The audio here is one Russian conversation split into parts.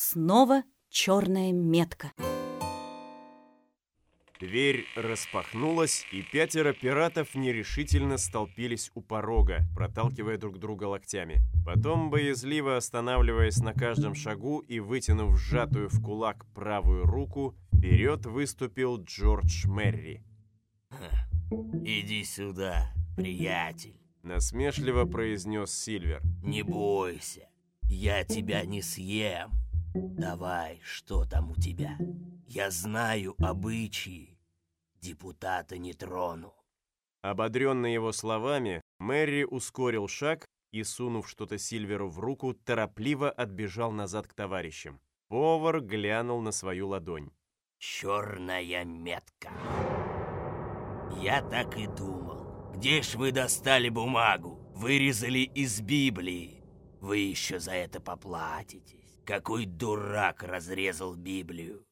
Снова черная метка. Дверь распахнулась, и пятеро пиратов нерешительно столпились у порога, проталкивая друг друга локтями. Потом, боязливо останавливаясь на каждом шагу и вытянув сжатую в кулак правую руку, вперед выступил Джордж Мерри. «Иди сюда, приятель», — насмешливо произнес Сильвер. «Не бойся, я тебя не съем. Давай, что там у тебя?» Я знаю обычаи. Депутата не трону. Ободренный его словами, Мэри ускорил шаг и, сунув что-то Сильверу в руку, торопливо отбежал назад к товарищам. Повар глянул на свою ладонь. «Черная метка!» «Я так и думал. Где ж вы достали бумагу? Вырезали из Библии. Вы еще за это поплатитесь. Какой дурак разрезал Библию!»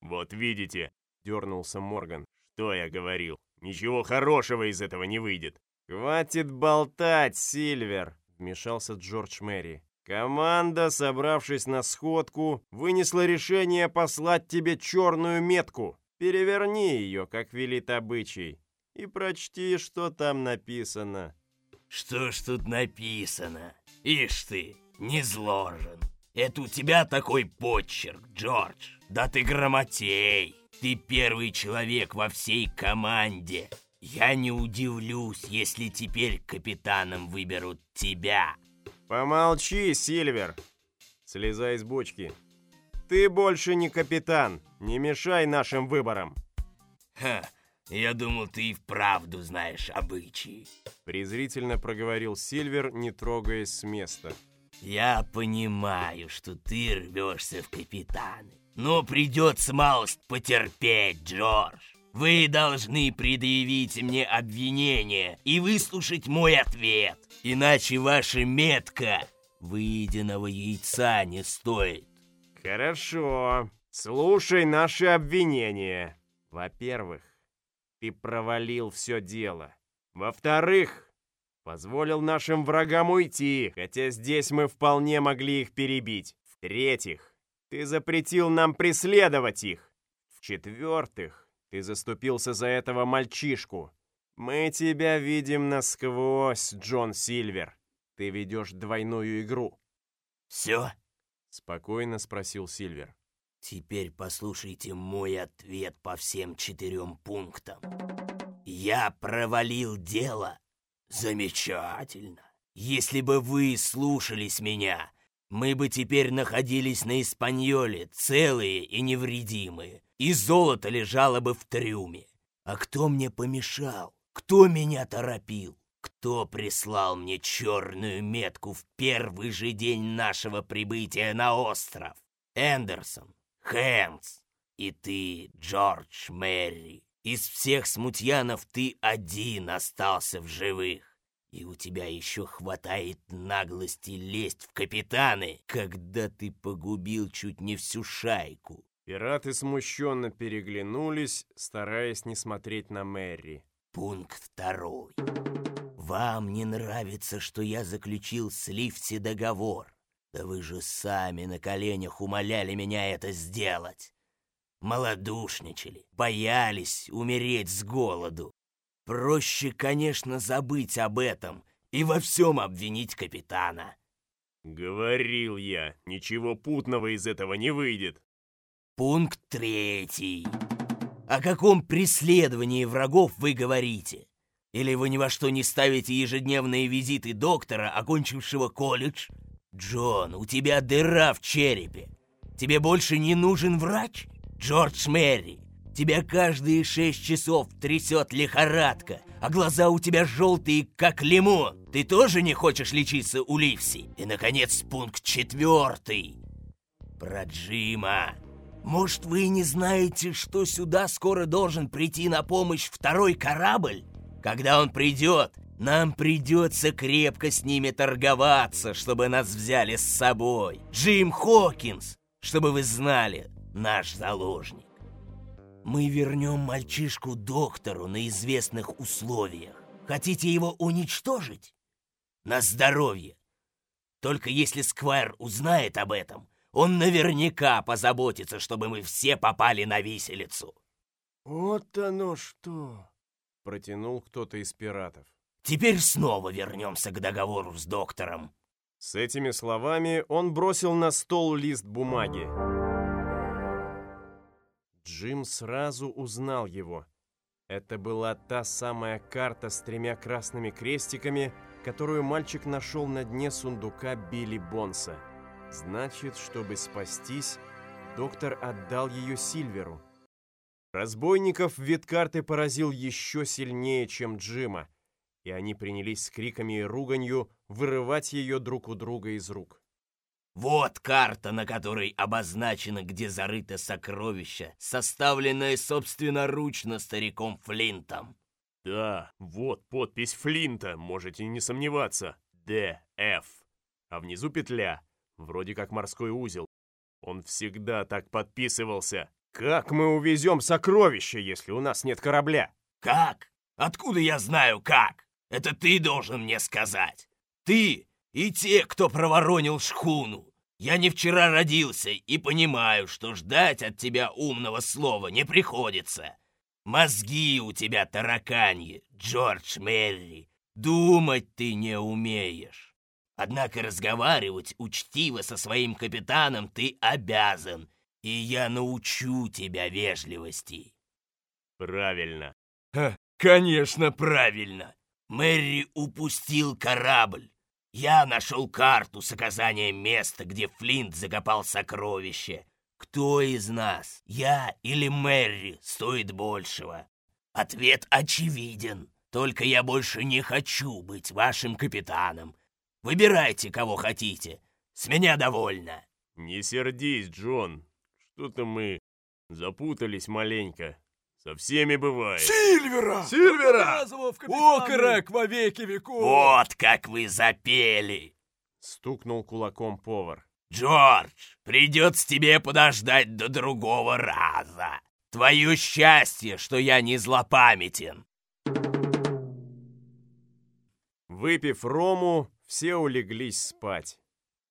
«Вот видите», — дернулся Морган, — «что я говорил? Ничего хорошего из этого не выйдет». «Хватит болтать, Сильвер», — вмешался Джордж Мэри. «Команда, собравшись на сходку, вынесла решение послать тебе черную метку. Переверни ее, как велит обычай, и прочти, что там написано». «Что ж тут написано? Ишь ты, не зложен. Это у тебя такой почерк, Джордж. Да ты грамотей! Ты первый человек во всей команде. Я не удивлюсь, если теперь капитаном выберут тебя. Помолчи, Сильвер. Слезай с бочки. Ты больше не капитан. Не мешай нашим выборам. Ха, я думал, ты и вправду знаешь обычаи. Презрительно проговорил Сильвер, не трогаясь с места. Я понимаю, что ты рвешься в капитаны. Но придется малость потерпеть, Джордж. Вы должны предъявить мне обвинение и выслушать мой ответ. Иначе ваша метка выеденного яйца не стоит. Хорошо. Слушай наши обвинения. Во-первых, ты провалил все дело. Во-вторых, позволил нашим врагам уйти, хотя здесь мы вполне могли их перебить. В-третьих, ты запретил нам преследовать их. В-четвертых, ты заступился за этого мальчишку. Мы тебя видим насквозь, Джон Сильвер. Ты ведешь двойную игру. Все? Спокойно спросил Сильвер. Теперь послушайте мой ответ по всем четырем пунктам. Я провалил дело. Замечательно. Если бы вы слушались меня, мы бы теперь находились на Испаньоле, целые и невредимые, и золото лежало бы в трюме. А кто мне помешал? Кто меня торопил? Кто прислал мне черную метку в первый же день нашего прибытия на остров? Эндерсон, Хэнс и ты, Джордж Мэри. Из всех смутьянов ты один остался в живых. И у тебя еще хватает наглости лезть в капитаны, когда ты погубил чуть не всю шайку. Пираты смущенно переглянулись, стараясь не смотреть на Мэри. Пункт второй. Вам не нравится, что я заключил с Ливси договор. Да вы же сами на коленях умоляли меня это сделать. Малодушничали, боялись умереть с голоду. Проще, конечно, забыть об этом и во всем обвинить капитана. Говорил я, ничего путного из этого не выйдет. Пункт третий. О каком преследовании врагов вы говорите? Или вы ни во что не ставите ежедневные визиты доктора, окончившего колледж? Джон, у тебя дыра в черепе. Тебе больше не нужен врач? Джордж Мэри, Тебя каждые шесть часов трясет лихорадка, а глаза у тебя желтые, как лимон. Ты тоже не хочешь лечиться у Ливси? И, наконец, пункт четвертый. Про Джима. Может, вы не знаете, что сюда скоро должен прийти на помощь второй корабль? Когда он придет, нам придется крепко с ними торговаться, чтобы нас взяли с собой. Джим Хокинс, чтобы вы знали, наш заложник. Мы вернем мальчишку доктору на известных условиях. Хотите его уничтожить? На здоровье. Только если Сквайр узнает об этом, Он наверняка позаботится, чтобы мы все попали на виселицу. «Вот оно что!» — протянул кто-то из пиратов. Теперь снова вернемся к договору с доктором. С этими словами он бросил на стол лист бумаги. Джим сразу узнал его. Это была та самая карта с тремя красными крестиками, которую мальчик нашел на дне сундука Билли Бонса. Значит, чтобы спастись, доктор отдал ее Сильверу. Разбойников вид карты поразил еще сильнее, чем Джима, и они принялись с криками и руганью вырывать ее друг у друга из рук. Вот карта, на которой обозначено, где зарыто сокровище, составленное собственноручно стариком Флинтом. Да, вот подпись Флинта, можете не сомневаться. ДФ. А внизу петля, вроде как морской узел. Он всегда так подписывался. Как мы увезем сокровища, если у нас нет корабля? Как? Откуда я знаю как? Это ты должен мне сказать. Ты и те, кто проворонил шхуну. Я не вчера родился и понимаю, что ждать от тебя умного слова не приходится. Мозги у тебя тараканьи, Джордж Мерри. Думать ты не умеешь. Однако разговаривать учтиво со своим капитаном ты обязан, и я научу тебя вежливости. Правильно. Ха, конечно, правильно. Мэри упустил корабль. Я нашел карту с указанием места, где Флинт закопал сокровище. Кто из нас, я или Мэри, стоит большего? Ответ очевиден. Только я больше не хочу быть вашим капитаном. Выбирайте, кого хотите. С меня довольно. Не сердись, Джон. Что-то мы запутались маленько. Со всеми бывает. Сильвера! Сильвера! Окорок во веки веков! Вот как вы запели! Стукнул кулаком повар. Джордж, придется тебе подождать до другого раза. Твое счастье, что я не злопамятен. Выпив рому, все улеглись спать.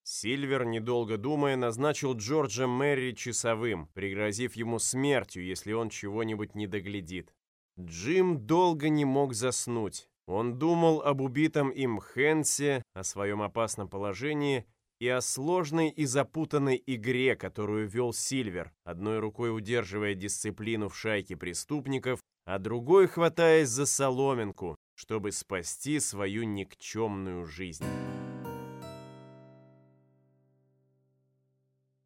Сильвер, недолго думая, назначил Джорджа Мэри часовым, пригрозив ему смертью, если он чего-нибудь не доглядит. Джим долго не мог заснуть. Он думал об убитом им Хенсе, о своем опасном положении и о сложной и запутанной игре, которую вел Сильвер, одной рукой удерживая дисциплину в шайке преступников, а другой хватаясь за соломинку, чтобы спасти свою никчемную жизнь.